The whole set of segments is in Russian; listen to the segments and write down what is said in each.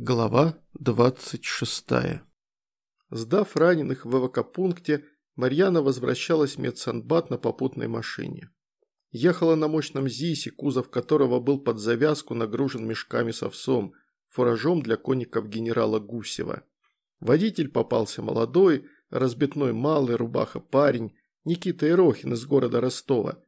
Глава 26. Сдав раненых в эвакопункте, Марьяна возвращалась в медсанбат на попутной машине. Ехала на мощном ЗИСе, кузов которого был под завязку нагружен мешками с овсом, фуражом для конников генерала Гусева. Водитель попался молодой, разбитной малый, рубаха парень, Никита Ирохин из города Ростова.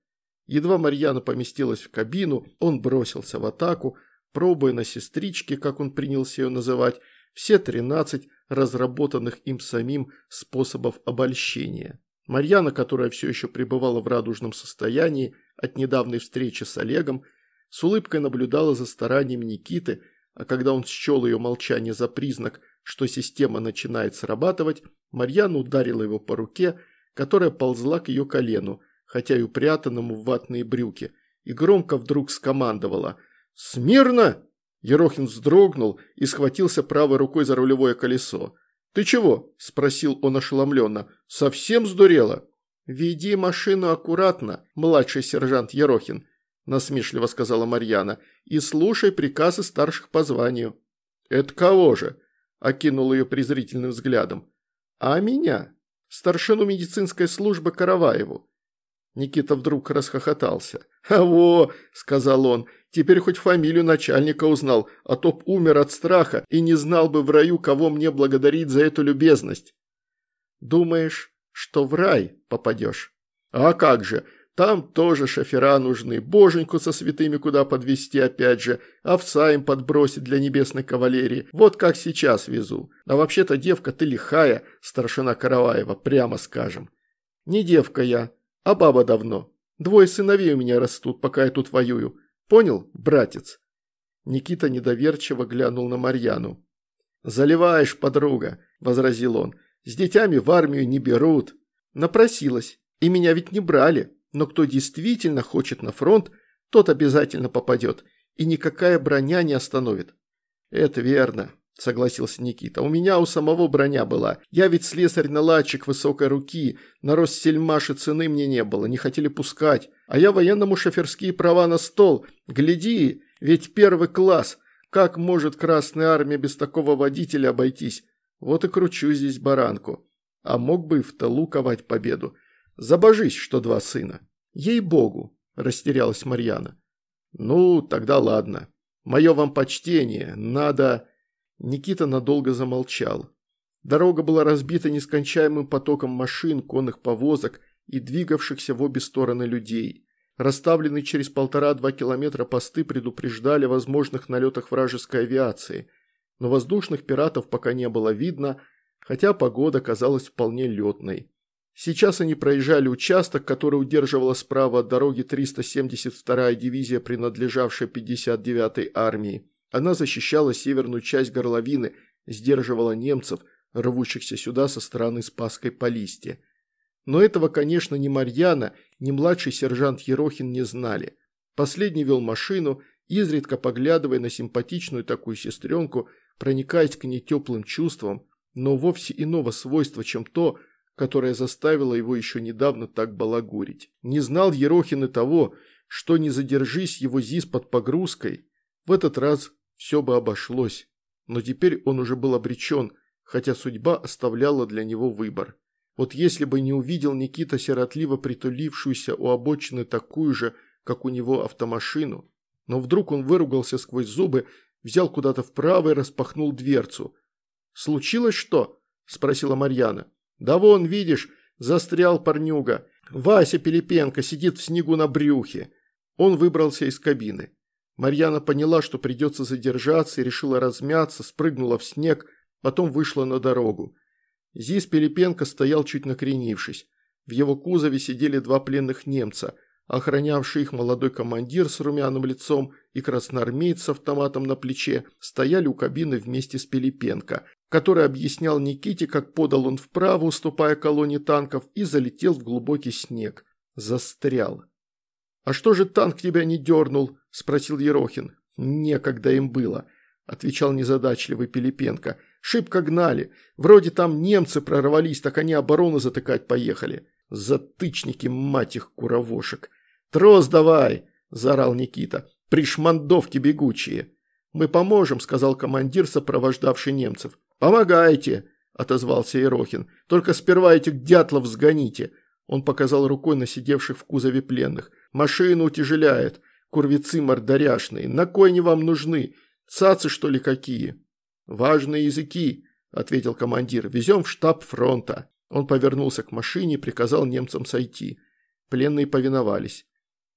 Едва Марьяна поместилась в кабину, он бросился в атаку, пробуя на сестричке, как он принялся ее называть, все 13 разработанных им самим способов обольщения. Марьяна, которая все еще пребывала в радужном состоянии от недавней встречи с Олегом, с улыбкой наблюдала за стараниями Никиты, а когда он счел ее молчание за признак, что система начинает срабатывать, Марьяна ударила его по руке, которая ползла к ее колену, хотя и упрятанному в ватные брюки, и громко вдруг скомандовала – «Смирно!» Ерохин вздрогнул и схватился правой рукой за рулевое колесо. «Ты чего?» – спросил он ошеломленно. «Совсем сдурела?» «Веди машину аккуратно, младший сержант Ерохин», – насмешливо сказала Марьяна, – «и слушай приказы старших по званию». «Это кого же?» – окинул ее презрительным взглядом. «А меня? Старшину медицинской службы Караваеву». Никита вдруг расхохотался. «А во!» – сказал он – Теперь хоть фамилию начальника узнал, а то б умер от страха и не знал бы в раю, кого мне благодарить за эту любезность. Думаешь, что в рай попадешь? А как же, там тоже шофера нужны, боженьку со святыми куда подвести опять же, овса им подбросить для небесной кавалерии, вот как сейчас везу. А вообще-то девка ты лихая, старшина Караваева, прямо скажем. Не девка я, а баба давно. Двое сыновей у меня растут, пока я тут воюю. Понял, братец?» Никита недоверчиво глянул на Марьяну. «Заливаешь, подруга», – возразил он. «С детьми в армию не берут». Напросилась. И меня ведь не брали. Но кто действительно хочет на фронт, тот обязательно попадет. И никакая броня не остановит. «Это верно», – согласился Никита. «У меня у самого броня была. Я ведь слесарь-наладчик высокой руки. На рост сельмаши цены мне не было, не хотели пускать. А я военному шоферские права на стол. Гляди, ведь первый класс. Как может Красная Армия без такого водителя обойтись? Вот и кручу здесь баранку. А мог бы и в тылу ковать победу. Забожись, что два сына. Ей-богу, растерялась Марьяна. Ну, тогда ладно. Мое вам почтение. Надо... Никита надолго замолчал. Дорога была разбита нескончаемым потоком машин, конных повозок, и двигавшихся в обе стороны людей. Расставленные через полтора-два километра посты предупреждали о возможных налетах вражеской авиации, но воздушных пиратов пока не было видно, хотя погода казалась вполне летной. Сейчас они проезжали участок, который удерживала справа от дороги 372-я дивизия, принадлежавшая 59-й армии. Она защищала северную часть горловины, сдерживала немцев, рвущихся сюда со стороны Спасской Полисти. Но этого, конечно, ни Марьяна, ни младший сержант Ерохин не знали. Последний вел машину, изредка поглядывая на симпатичную такую сестренку, проникаясь к ней теплым чувством, но вовсе иного свойства, чем то, которое заставило его еще недавно так балагурить. Не знал Ерохин и того, что не задержись его ЗИС под погрузкой, в этот раз все бы обошлось. Но теперь он уже был обречен, хотя судьба оставляла для него выбор. Вот если бы не увидел Никита сиротливо притулившуюся у обочины такую же, как у него автомашину, но вдруг он выругался сквозь зубы, взял куда-то вправо и распахнул дверцу. «Случилось что?» – спросила Марьяна. «Да вон, видишь, застрял парнюга. Вася Пилипенко сидит в снегу на брюхе». Он выбрался из кабины. Марьяна поняла, что придется задержаться и решила размяться, спрыгнула в снег, потом вышла на дорогу. Зис Пилипенко стоял чуть накренившись. В его кузове сидели два пленных немца, охранявший их молодой командир с румяным лицом и красноармеец с автоматом на плече стояли у кабины вместе с Пилипенко, который объяснял Никите, как подал он вправо, уступая колонне танков, и залетел в глубокий снег. Застрял. «А что же танк тебя не дернул?» – спросил Ерохин. «Некогда им было», – отвечал незадачливый Пилипенко – Шибко гнали. Вроде там немцы прорвались, так они оборону затыкать поехали. Затычники, мать их, куровошек. «Трос давай!» – заорал Никита. «Пришмандовки бегучие!» «Мы поможем», – сказал командир, сопровождавший немцев. «Помогайте», – отозвался Ерохин. «Только сперва этих дятлов сгоните». Он показал рукой на сидевших в кузове пленных. «Машину утяжеляет. Курвицы мордаряшные. На кой они вам нужны? Цацы, что ли, какие?» «Важные языки», – ответил командир. «Везем в штаб фронта». Он повернулся к машине и приказал немцам сойти. Пленные повиновались.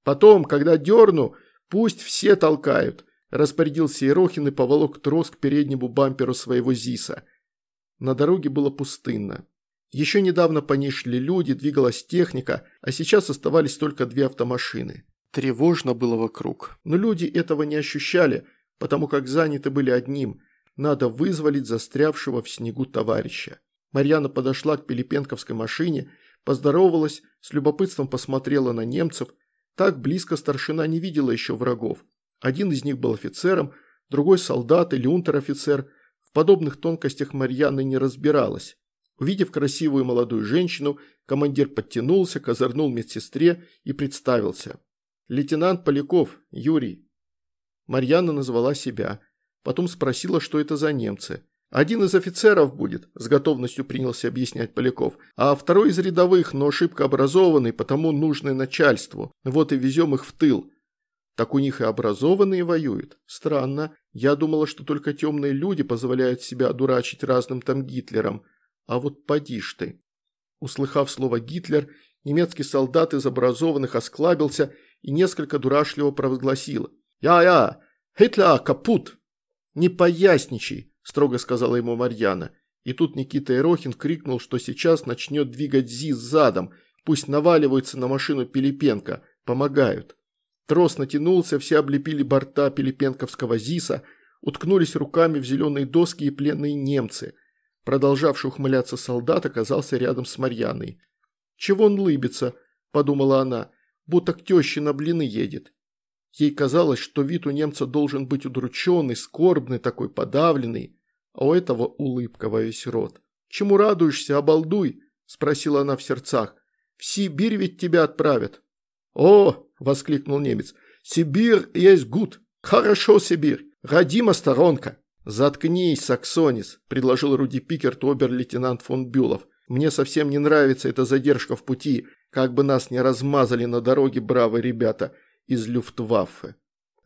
«Потом, когда дерну, пусть все толкают», – распорядился Ерохин и поволок трос к переднему бамперу своего ЗИСа. На дороге было пустынно. Еще недавно по ней шли люди, двигалась техника, а сейчас оставались только две автомашины. Тревожно было вокруг. Но люди этого не ощущали, потому как заняты были одним – надо вызволить застрявшего в снегу товарища. Марьяна подошла к Пилипенковской машине, поздоровалась, с любопытством посмотрела на немцев. Так близко старшина не видела еще врагов. Один из них был офицером, другой солдат или унтер-офицер. В подобных тонкостях Марьяна не разбиралась. Увидев красивую молодую женщину, командир подтянулся, козырнул медсестре и представился. «Лейтенант Поляков, Юрий». Марьяна назвала себя. Потом спросила, что это за немцы. «Один из офицеров будет», – с готовностью принялся объяснять Поляков, «а второй из рядовых, но ошибка образованный, потому нужный начальству. Вот и везем их в тыл». «Так у них и образованные воюют? Странно. Я думала, что только темные люди позволяют себя одурачить разным там Гитлерам. А вот поди ж ты». Услыхав слово «Гитлер», немецкий солдат из образованных осклабился и несколько дурашливо провозгласил. «Я-я! Гитлер капут!» «Не поясничай!» – строго сказала ему Марьяна. И тут Никита Ирохин крикнул, что сейчас начнет двигать ЗИС задом, пусть наваливаются на машину Пилипенко, помогают. Трос натянулся, все облепили борта Пилипенковского ЗИСа, уткнулись руками в зеленые доски и пленные немцы. Продолжавший ухмыляться солдат оказался рядом с Марьяной. «Чего он лыбится?» – подумала она, – будто к теще на блины едет. Ей казалось, что вид у немца должен быть удрученный, скорбный, такой подавленный, а у этого улыбка во весь рот. «Чему радуешься, обалдуй?» – спросила она в сердцах. «В Сибирь ведь тебя отправят». «О!» – воскликнул немец. «Сибирь есть гуд! Хорошо, Сибирь! Родима сторонка!» «Заткнись, Саксонис!» – предложил Руди Пикерт обер-лейтенант фон Бюлов. «Мне совсем не нравится эта задержка в пути, как бы нас не размазали на дороге бравые ребята из Люфтваффе.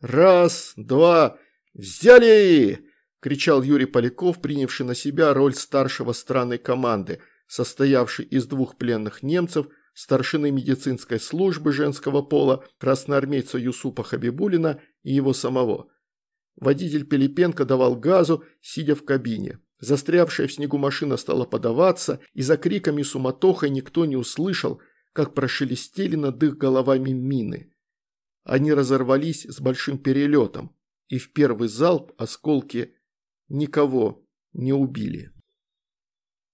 «Раз, два, взяли!» – кричал Юрий Поляков, принявший на себя роль старшего странной команды, состоявшей из двух пленных немцев, старшины медицинской службы женского пола, красноармейца Юсупа Хабибулина и его самого. Водитель Пилипенко давал газу, сидя в кабине. Застрявшая в снегу машина стала подаваться, и за криками суматохой никто не услышал, как прошелестели над их головами мины. Они разорвались с большим перелетом, и в первый залп осколки никого не убили.